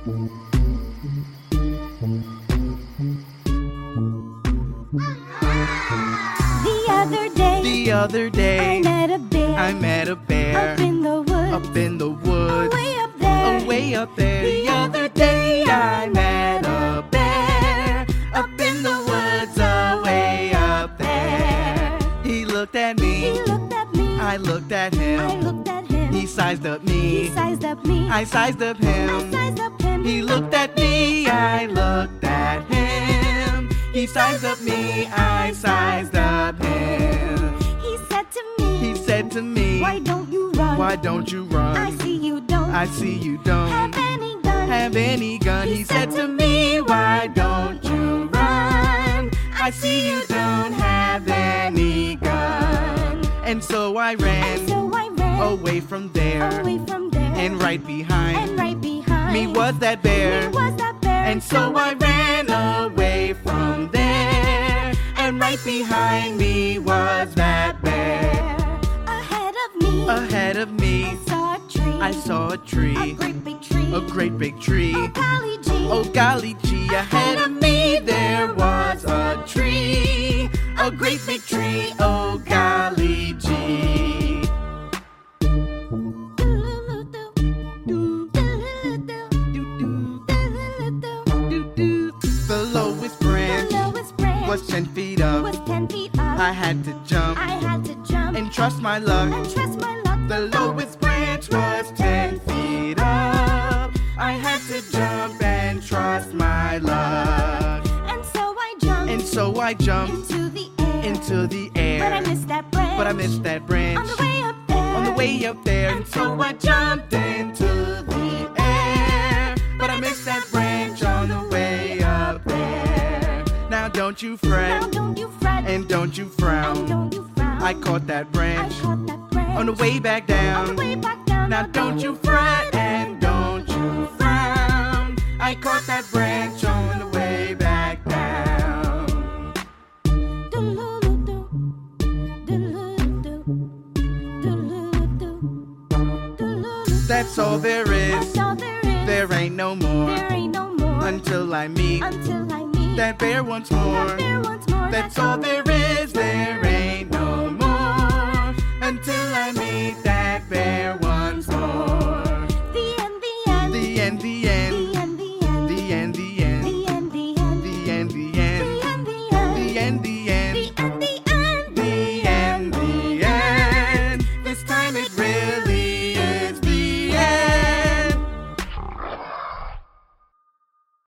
The other day, The other day, I met a bear. I met a bear up in the woods. up in the woods, way up there. away up there. The other day, I met a bear up in the woods, away up there. He looked at me, He looked at me. I looked at him, I looked at him. He sized up me, He sized up me. I sized up him. I sized up him. He looked at me, I looked at him. He sized up me, I sized up him. He said to me, He said to me, Why don't you run? Why don't you run? I see you don't I see you don't Have any gun. have any gun. He said to me, Why don't you run? I see you don't have any gun. And so I and ran so I ran away from there. away from there. And right behind and right behind me was that me bear. was that bear. And so I ran away from there. And right behind me was that bear. Ahead of me, Ahead of me, I saw a tree. I saw a a great big tree. a great big tree. Oh, golly gee. Oh golly gee, ahead of me there was a tree, a great big tree. Was ten feet up. was ten feet up. I had to jump I had to jump and trust my luck. and trust my luck. The lowest branch was ten feet up. I had to jump and trust my luck. And so I jumped And so I jumped into the air. into the but I missed that branch. But I missed that branch on the way up there. on the way up there. And so I jumped into don't you Now fret don't you fret and don't you and frown. don't you frown. I caught that I branch caught that branch on the way back on the down. way back down. Now don't you fret and don't you frown. I caught that branch on the way back down. That's all there That's all there is. There ain't no more There ain't no more until I meet until I meet that bear once more. bear once more. That's all there is. There ain't no more until I meet that